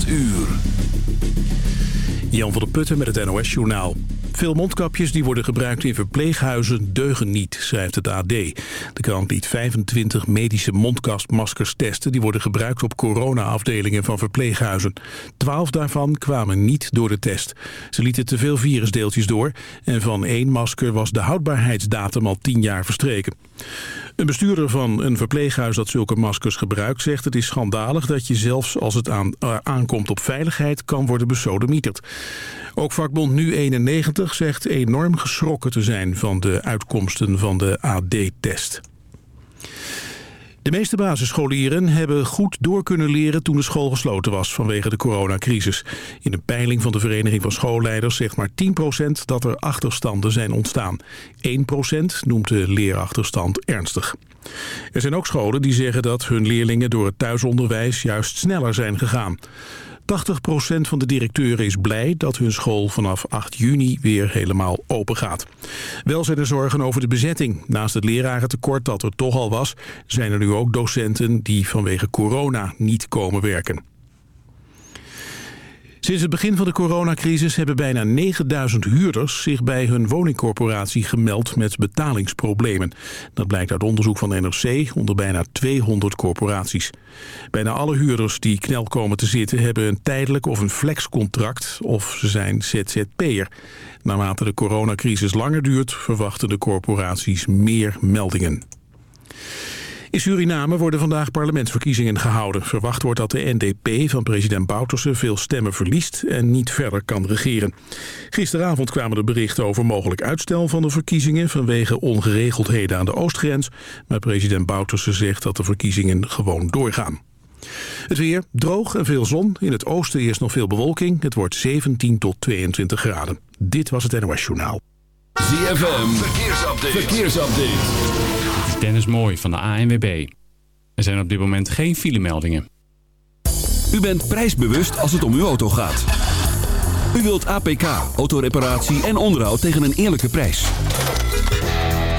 8 uur. Jan van der Putten met het NOS Journaal. Veel mondkapjes die worden gebruikt in verpleeghuizen deugen niet, schrijft het AD. De krant liet 25 medische mondkastmaskers testen... die worden gebruikt op corona-afdelingen van verpleeghuizen. Twaalf daarvan kwamen niet door de test. Ze lieten te veel virusdeeltjes door... en van één masker was de houdbaarheidsdatum al tien jaar verstreken. Een bestuurder van een verpleeghuis dat zulke maskers gebruikt zegt... het is schandalig dat je zelfs als het uh, aankomt op veiligheid kan worden besodemieterd. Ook vakbond Nu91 zegt enorm geschrokken te zijn van de uitkomsten van de AD-test. De meeste basisscholieren hebben goed door kunnen leren toen de school gesloten was vanwege de coronacrisis. In een peiling van de Vereniging van Schoolleiders zegt maar 10% dat er achterstanden zijn ontstaan. 1% noemt de leerachterstand ernstig. Er zijn ook scholen die zeggen dat hun leerlingen door het thuisonderwijs juist sneller zijn gegaan. 80% van de directeuren is blij dat hun school vanaf 8 juni weer helemaal open gaat. Wel zijn er zorgen over de bezetting. Naast het lerarentekort dat er toch al was... zijn er nu ook docenten die vanwege corona niet komen werken. Sinds het begin van de coronacrisis hebben bijna 9000 huurders zich bij hun woningcorporatie gemeld met betalingsproblemen. Dat blijkt uit onderzoek van NRC onder bijna 200 corporaties. Bijna alle huurders die knel komen te zitten hebben een tijdelijk of een flexcontract of ze zijn ZZP'er. Naarmate de coronacrisis langer duurt verwachten de corporaties meer meldingen. In Suriname worden vandaag parlementsverkiezingen gehouden. Verwacht wordt dat de NDP van president Bouterse veel stemmen verliest en niet verder kan regeren. Gisteravond kwamen er berichten over mogelijk uitstel van de verkiezingen vanwege ongeregeldheden aan de oostgrens. Maar president Bouterse zegt dat de verkiezingen gewoon doorgaan. Het weer, droog en veel zon. In het oosten eerst nog veel bewolking. Het wordt 17 tot 22 graden. Dit was het NOS Journaal. ZFM, verkeersupdate. verkeersupdate. Dennis Mooi van de ANWB. Er zijn op dit moment geen filemeldingen. U bent prijsbewust als het om uw auto gaat. U wilt APK, autoreparatie en onderhoud tegen een eerlijke prijs.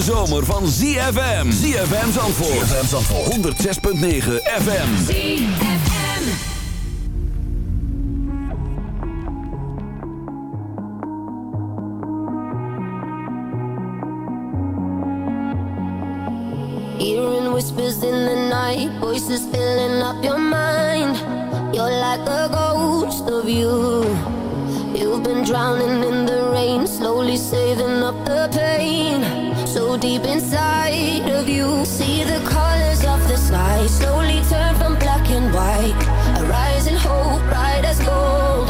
hete zomer van ZFM. ZFM Zandvoort. ZFM Zandvoort. 106.9 FM. Hearing whispers in the night, voices filling up your mind. You're like a ghost of you. You've been drowning in the rain, slowly saving up the pain. So deep inside of you, see the colors of the sky slowly turn from black and white. A rising hope, bright as gold.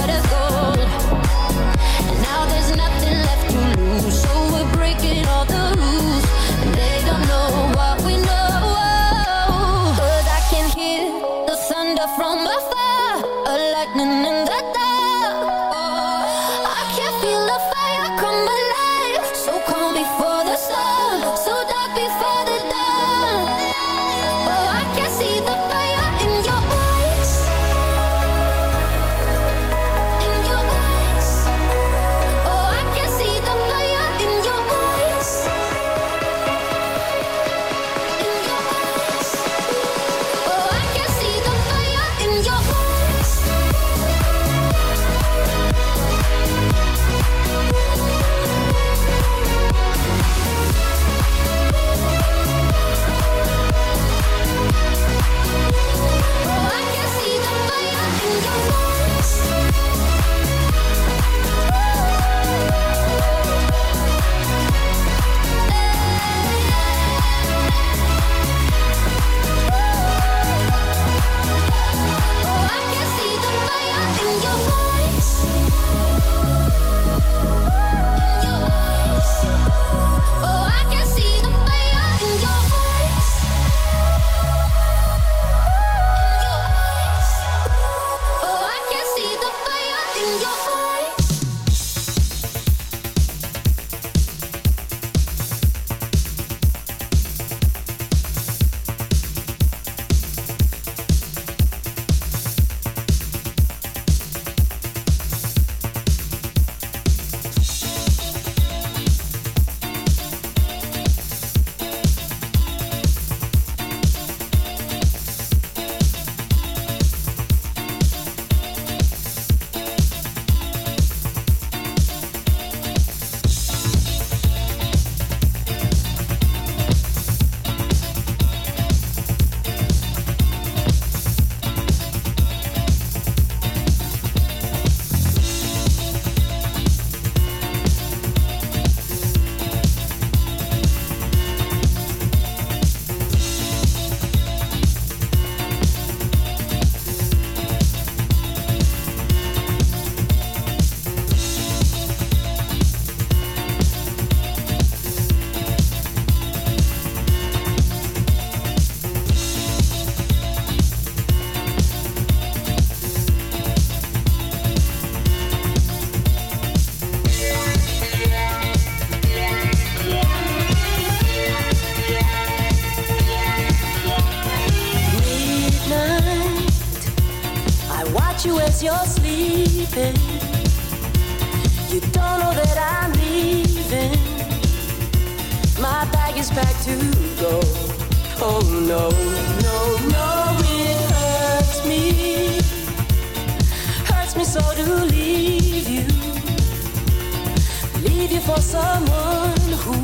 leave you for someone who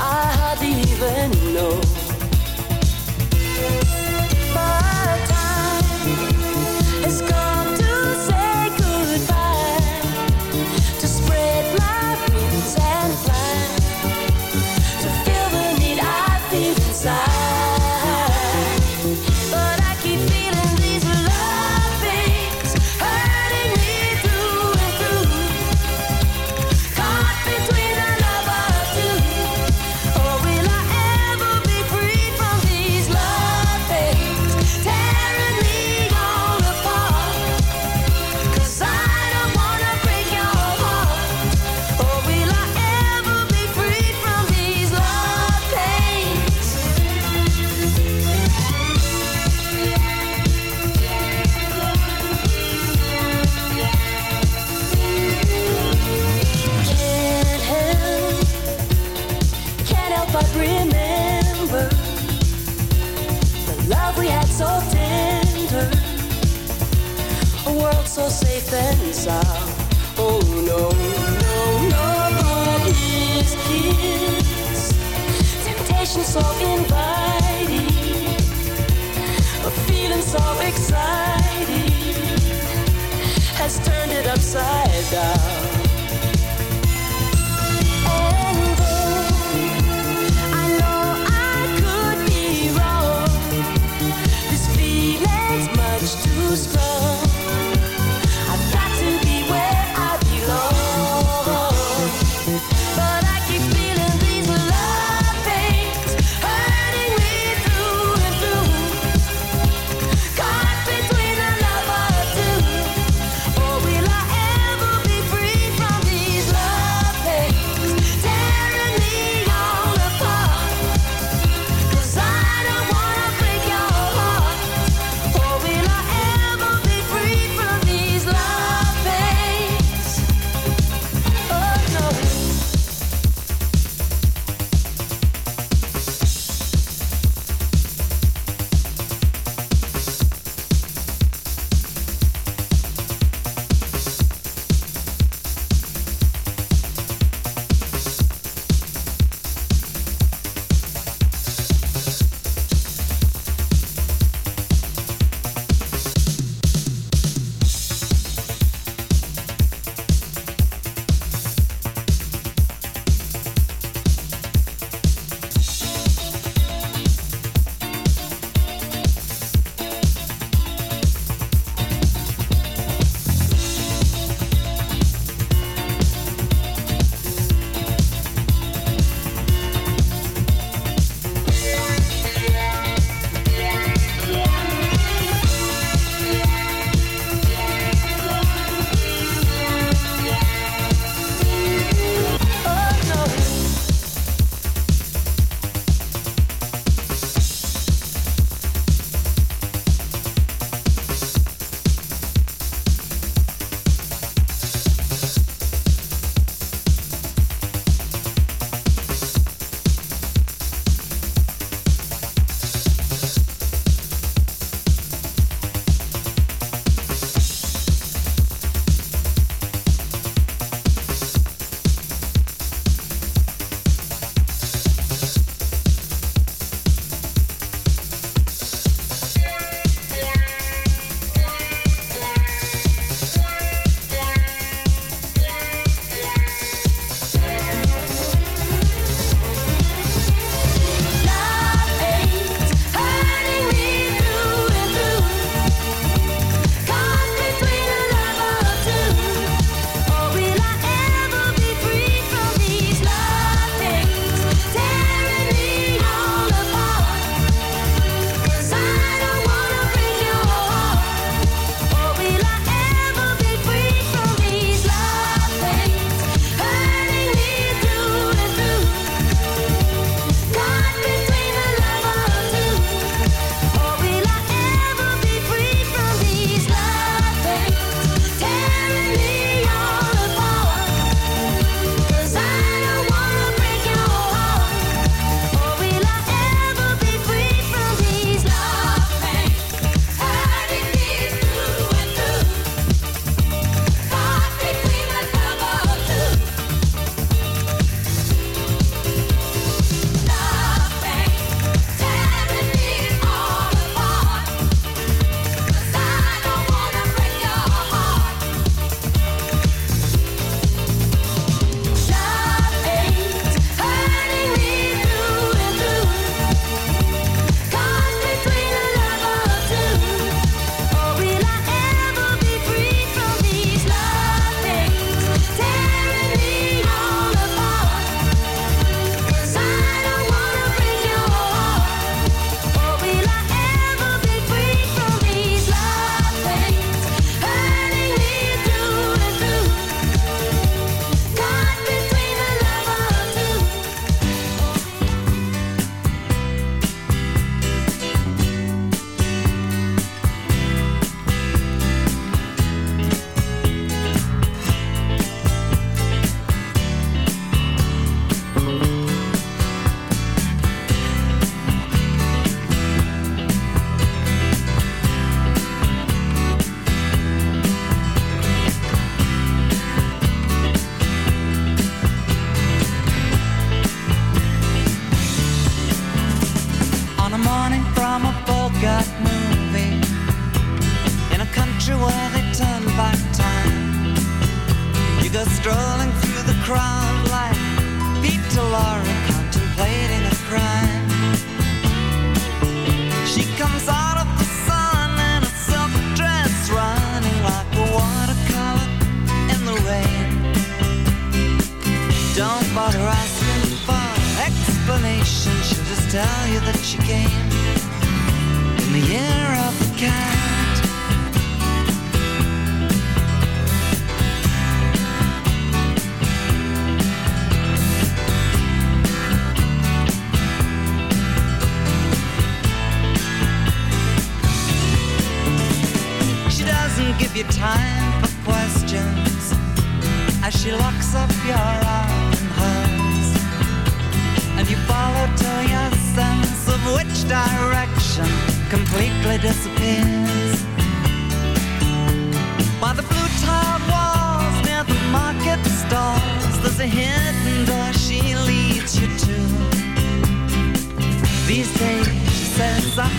I hardly even know. Bye. so inviting, feeling so exciting, has turned it upside down.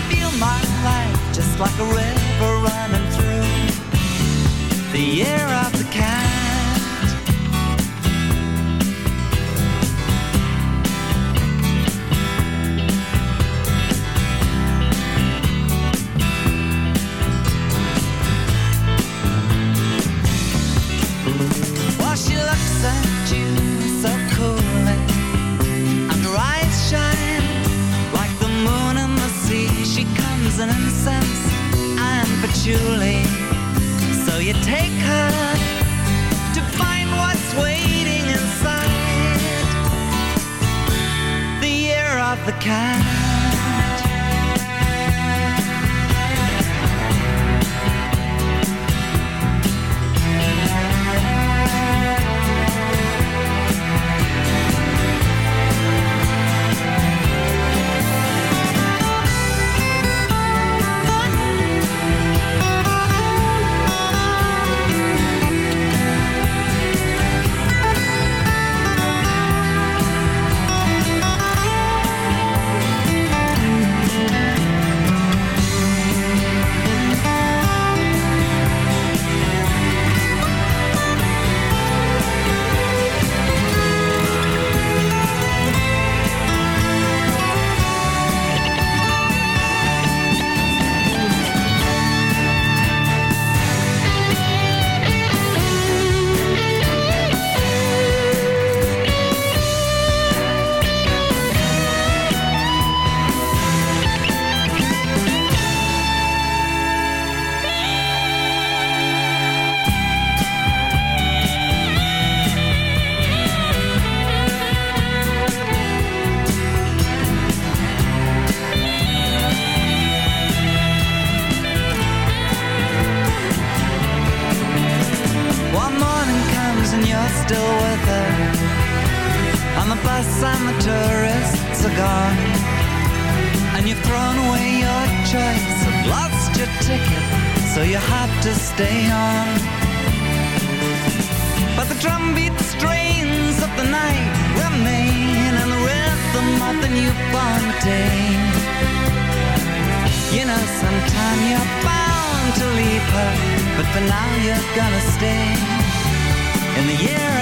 feel my life just like a river running through the air. I've now you're gonna stay. In the year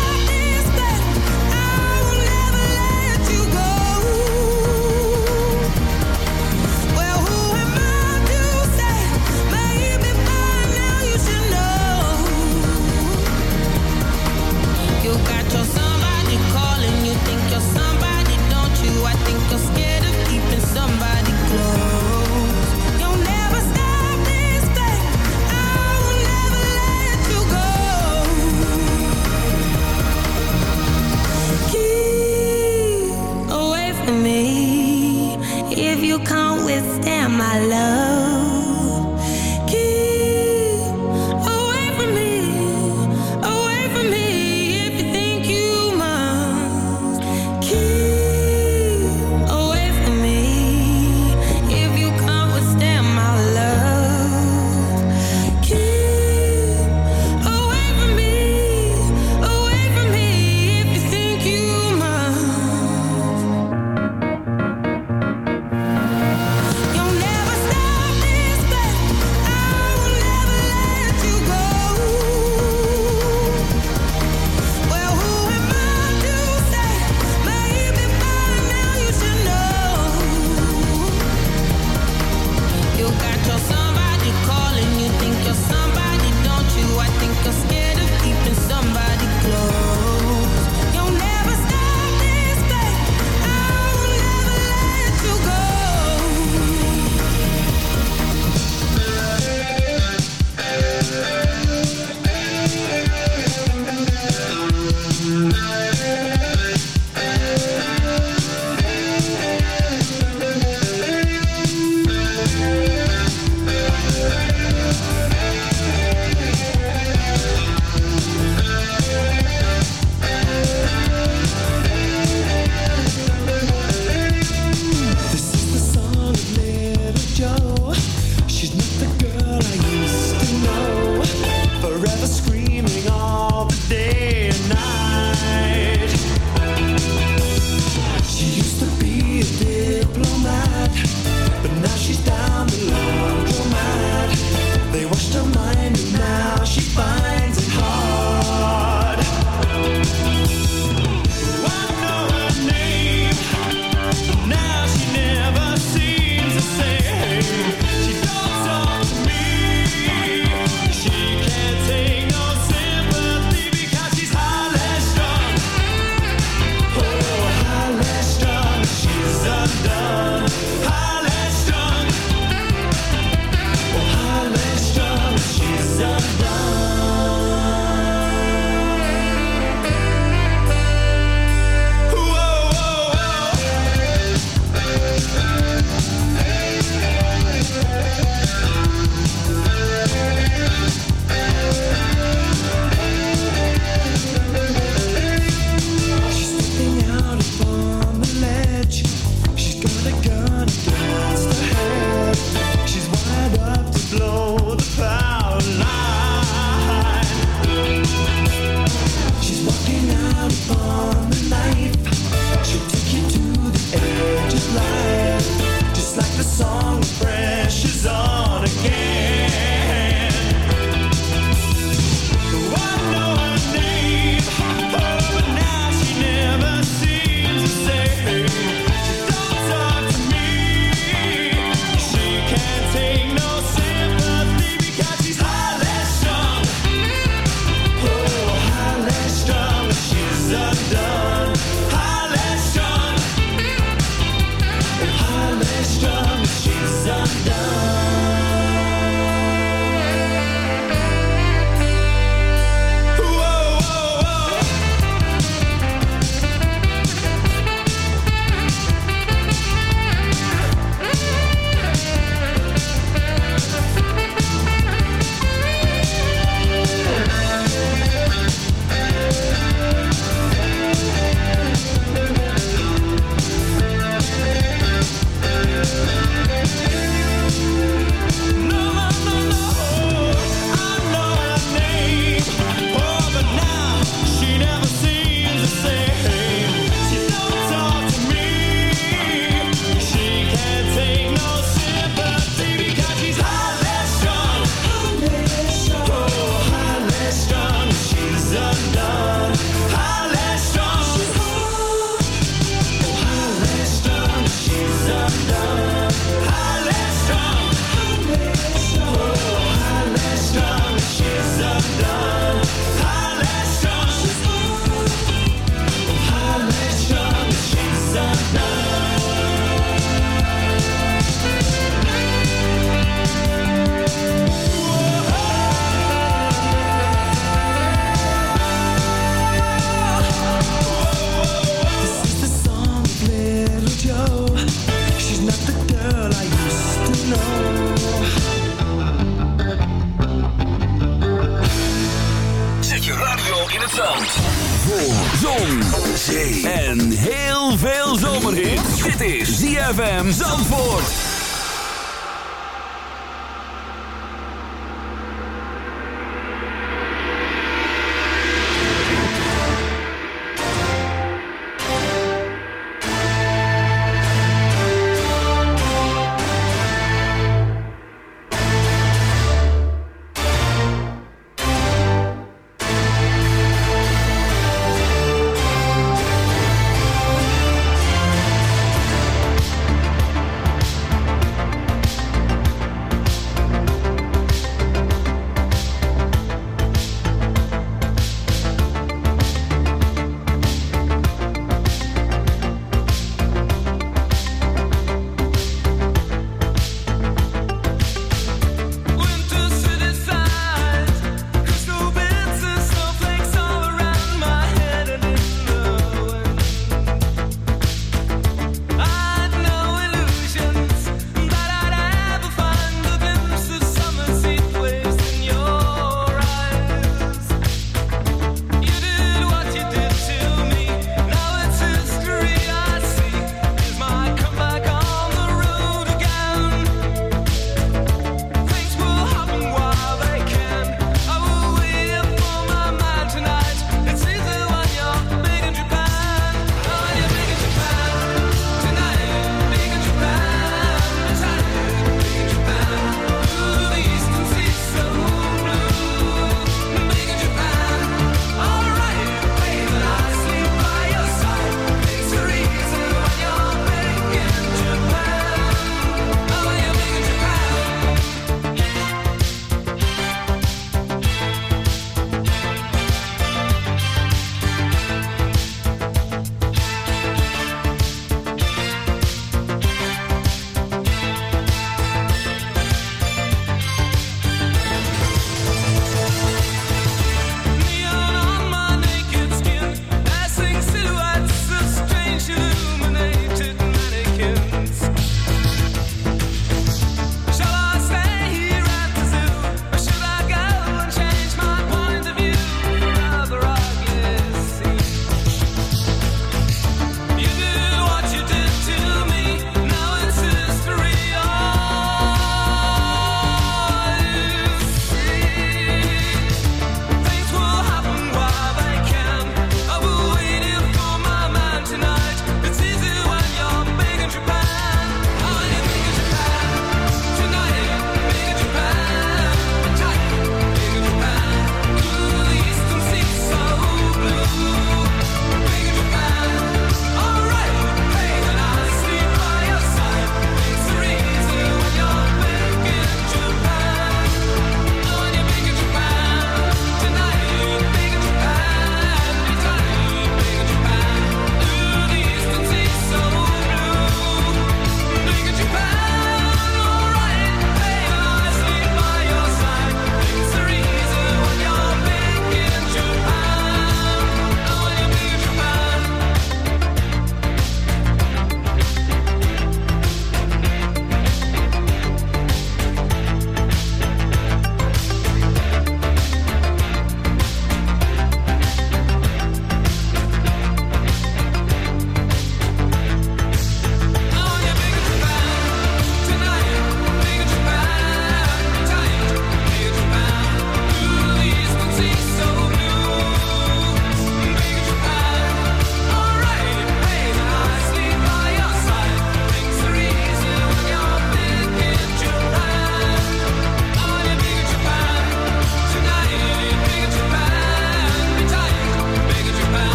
my love.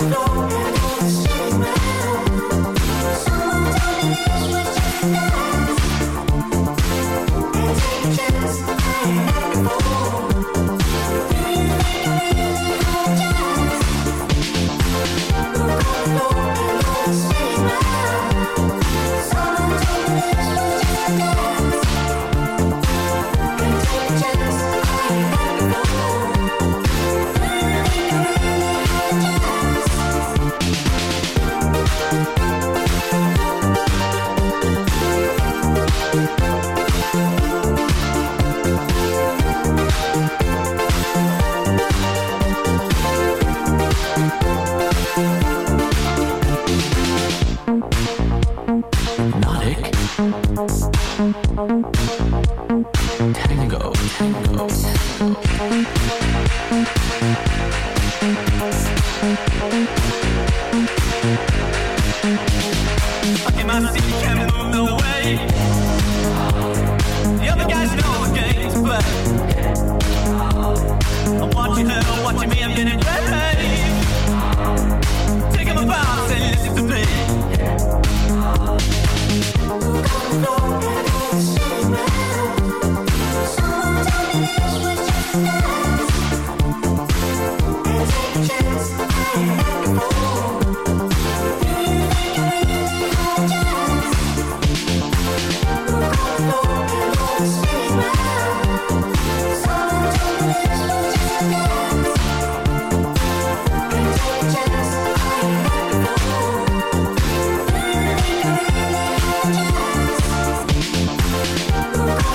know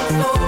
Oh.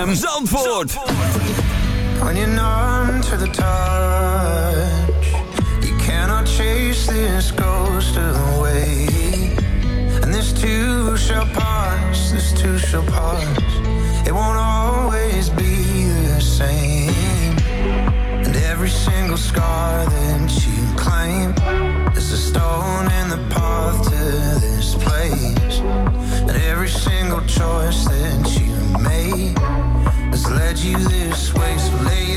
ZFM Zandvoort. On your arm to the touch. You cannot chase this ghost away. And this too shall pass, this too shall pass. It won't always be the same. And every single scar that you claim is a stone in the path to this place. And every single choice that you led you this way so late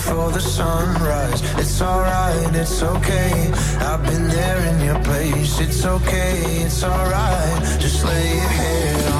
for the sunrise. It's alright, it's okay. I've been there in your place. It's okay, it's alright. Just lay your head on.